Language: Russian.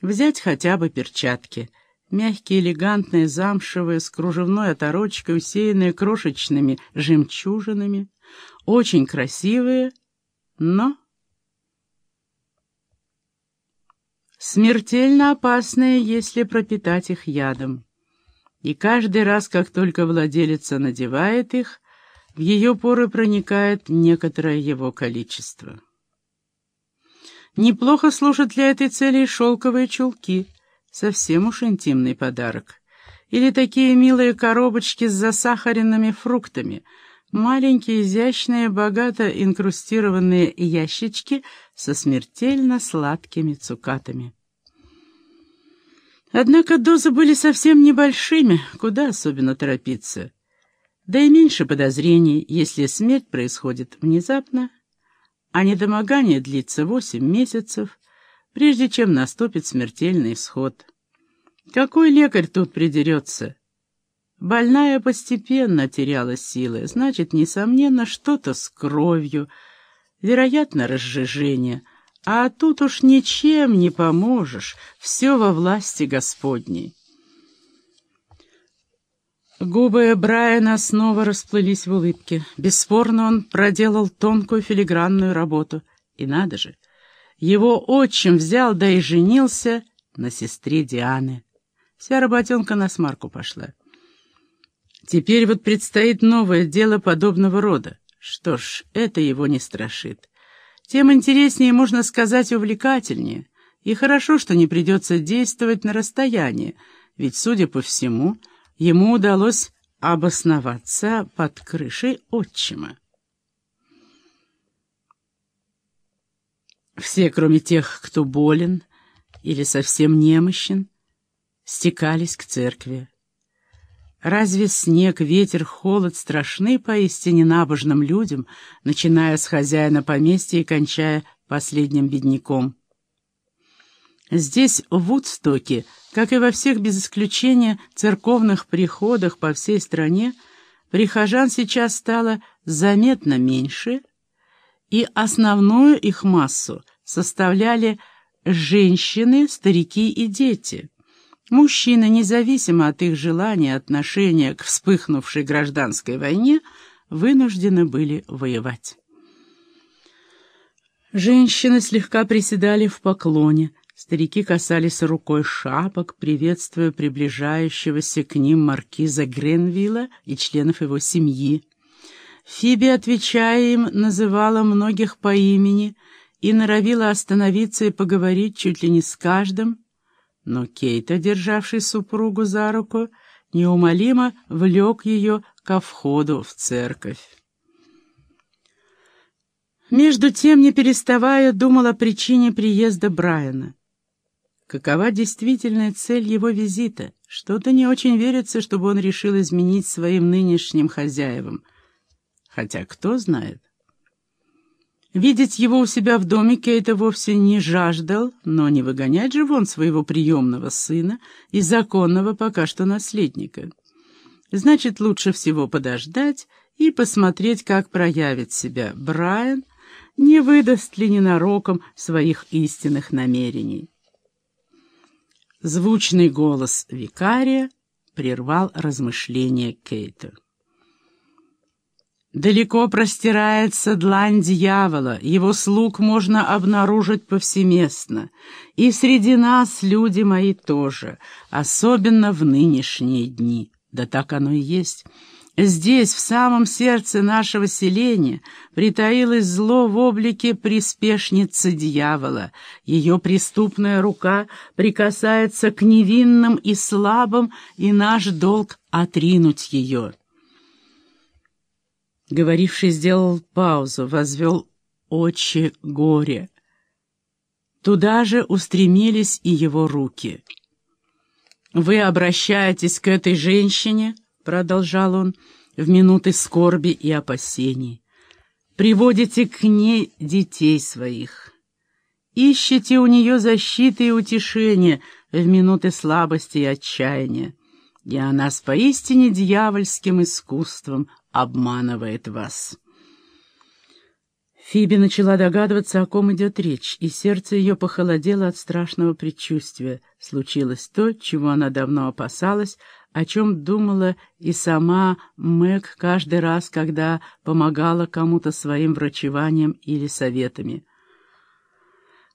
Взять хотя бы перчатки. Мягкие, элегантные, замшевые, с кружевной оторочкой, усеянные крошечными жемчужинами. Очень красивые, но смертельно опасные, если пропитать их ядом. И каждый раз, как только владелица надевает их, в ее поры проникает некоторое его количество. Неплохо служат для этой цели шелковые чулки, совсем уж интимный подарок. Или такие милые коробочки с засахаренными фруктами, маленькие, изящные, богато инкрустированные ящички со смертельно сладкими цукатами. Однако дозы были совсем небольшими, куда особенно торопиться. Да и меньше подозрений, если смерть происходит внезапно, а недомогание длится восемь месяцев, прежде чем наступит смертельный исход. Какой лекарь тут придерется? Больная постепенно теряла силы, значит, несомненно, что-то с кровью, вероятно, разжижение — а тут уж ничем не поможешь, все во власти Господней. Губы Брайана снова расплылись в улыбке. Бесспорно, он проделал тонкую филигранную работу. И надо же, его отчим взял, да и женился на сестре Дианы. Вся работенка на смарку пошла. Теперь вот предстоит новое дело подобного рода. Что ж, это его не страшит тем интереснее, можно сказать, увлекательнее. И хорошо, что не придется действовать на расстоянии, ведь, судя по всему, ему удалось обосноваться под крышей отчима. Все, кроме тех, кто болен или совсем немощен, стекались к церкви. Разве снег, ветер, холод страшны поистине набожным людям, начиная с хозяина поместья и кончая последним бедняком? Здесь, в Вудстоке, как и во всех без исключения церковных приходах по всей стране, прихожан сейчас стало заметно меньше, и основную их массу составляли женщины, старики и дети. Мужчины, независимо от их желания отношения к вспыхнувшей гражданской войне, вынуждены были воевать. Женщины слегка приседали в поклоне, старики касались рукой шапок, приветствуя приближающегося к ним маркиза Гренвилла и членов его семьи. Фиби, отвечая им, называла многих по имени и норовила остановиться и поговорить чуть ли не с каждым, но Кейта, державший супругу за руку, неумолимо влек ее ко входу в церковь. Между тем, не переставая, думал о причине приезда Брайана. Какова действительная цель его визита? Что-то не очень верится, чтобы он решил изменить своим нынешним хозяевам. Хотя кто знает. Видеть его у себя в доме Кейта вовсе не жаждал, но не выгонять же вон своего приемного сына и законного пока что наследника. Значит, лучше всего подождать и посмотреть, как проявит себя Брайан, не выдаст ли ненароком своих истинных намерений. Звучный голос викария прервал размышления Кейта. Далеко простирается длань дьявола, его слуг можно обнаружить повсеместно. И среди нас люди мои тоже, особенно в нынешние дни. Да так оно и есть. Здесь, в самом сердце нашего селения, притаилось зло в облике приспешницы дьявола. Ее преступная рука прикасается к невинным и слабым, и наш долг — отринуть ее. Говоривший сделал паузу, возвел очи горе. Туда же устремились и его руки. «Вы обращаетесь к этой женщине?» — продолжал он, — «в минуты скорби и опасений. Приводите к ней детей своих. Ищите у нее защиты и утешения в минуты слабости и отчаяния. И она с поистине дьявольским искусством обманывает вас. Фиби начала догадываться, о ком идет речь, и сердце ее похолодело от страшного предчувствия. Случилось то, чего она давно опасалась, о чем думала и сама Мэг каждый раз, когда помогала кому-то своим врачеванием или советами.